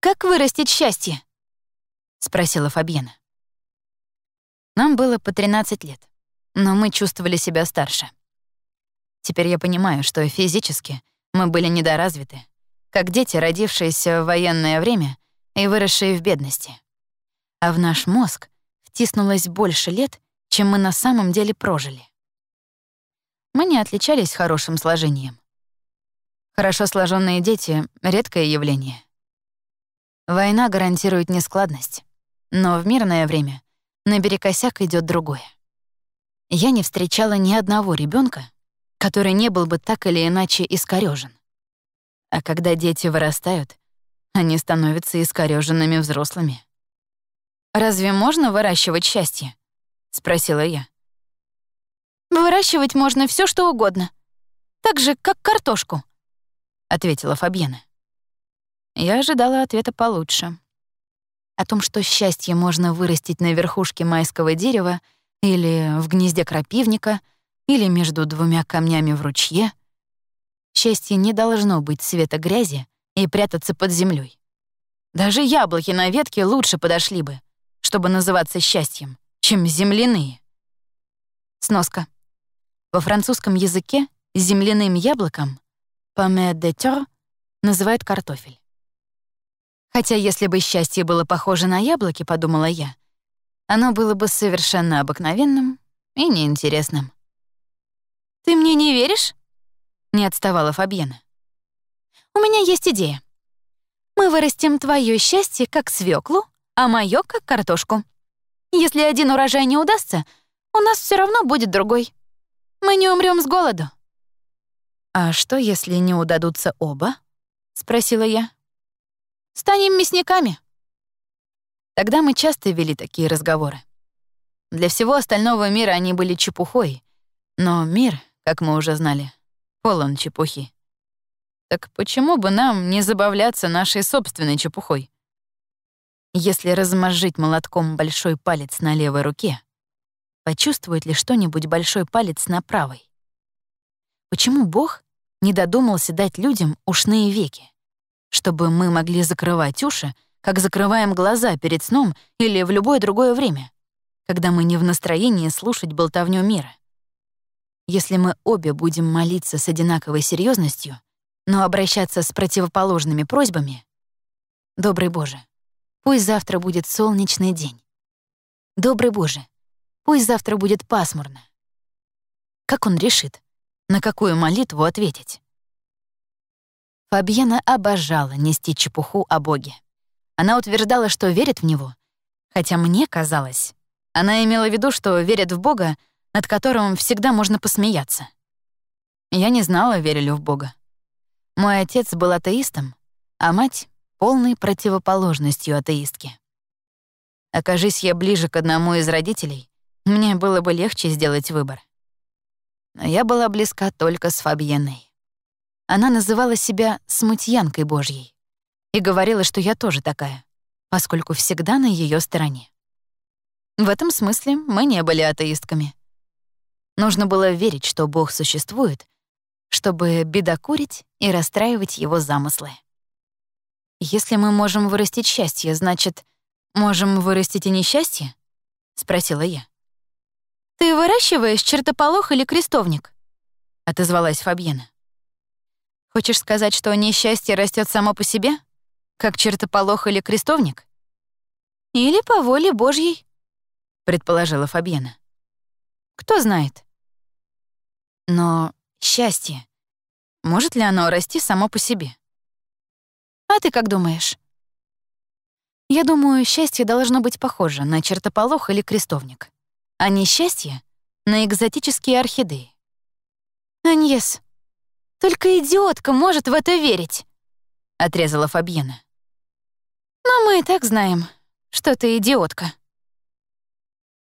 «Как вырастить счастье?» — спросила Фабьена. Нам было по 13 лет, но мы чувствовали себя старше. Теперь я понимаю, что физически мы были недоразвиты, как дети, родившиеся в военное время и выросшие в бедности. А в наш мозг втиснулось больше лет, чем мы на самом деле прожили. Мы не отличались хорошим сложением. Хорошо сложенные дети — редкое явление. Война гарантирует нескладность, но в мирное время наперекосяк идет другое. Я не встречала ни одного ребенка, который не был бы так или иначе искорёжен. А когда дети вырастают, они становятся искорёженными взрослыми. «Разве можно выращивать счастье?» — спросила я. «Выращивать можно все, что угодно. Так же, как картошку», — ответила Фабьена. Я ожидала ответа получше. О том, что счастье можно вырастить на верхушке майского дерева или в гнезде крапивника, или между двумя камнями в ручье. Счастье не должно быть цвета грязи и прятаться под землей. Даже яблоки на ветке лучше подошли бы, чтобы называться счастьем, чем земляные. Сноска. Во французском языке земляным яблоком «pomme de terre» называют картофель. Хотя если бы счастье было похоже на яблоки, подумала я, оно было бы совершенно обыкновенным и неинтересным. «Ты мне не веришь?» — не отставала Фабьена. «У меня есть идея. Мы вырастим твое счастье как свеклу, а мое как картошку. Если один урожай не удастся, у нас все равно будет другой. Мы не умрем с голоду». «А что, если не удадутся оба?» — спросила я. Станем мясниками». Тогда мы часто вели такие разговоры. Для всего остального мира они были чепухой, но мир, как мы уже знали, полон чепухи. Так почему бы нам не забавляться нашей собственной чепухой? Если размозжить молотком большой палец на левой руке, почувствует ли что-нибудь большой палец на правой? Почему Бог не додумался дать людям ушные веки? Чтобы мы могли закрывать уши, как закрываем глаза перед сном или в любое другое время, когда мы не в настроении слушать болтовню мира. Если мы обе будем молиться с одинаковой серьезностью, но обращаться с противоположными просьбами, «Добрый Боже, пусть завтра будет солнечный день. Добрый Боже, пусть завтра будет пасмурно». Как он решит, на какую молитву ответить? Фабьена обожала нести чепуху о Боге. Она утверждала, что верит в Него, хотя мне казалось, она имела в виду, что верит в Бога, над которым всегда можно посмеяться. Я не знала, верю ли в Бога. Мой отец был атеистом, а мать — полной противоположностью атеистки. Окажись я ближе к одному из родителей, мне было бы легче сделать выбор. Но я была близка только с Фабьеной. Она называла себя «смутьянкой Божьей» и говорила, что я тоже такая, поскольку всегда на ее стороне. В этом смысле мы не были атеистками. Нужно было верить, что Бог существует, чтобы бедокурить и расстраивать его замыслы. «Если мы можем вырастить счастье, значит, можем вырастить и несчастье?» — спросила я. «Ты выращиваешь чертополох или крестовник?» — отозвалась Фабьена. Хочешь сказать, что несчастье растет само по себе? Как чертополох или крестовник? Или по воле Божьей, предположила Фабьена. Кто знает. Но счастье, может ли оно расти само по себе? А ты как думаешь? Я думаю, счастье должно быть похоже на чертополох или крестовник, а несчастье — на экзотические орхидеи. Аньес, только идиотка может в это верить», — отрезала Фабьена. «Но мы и так знаем, что ты идиотка».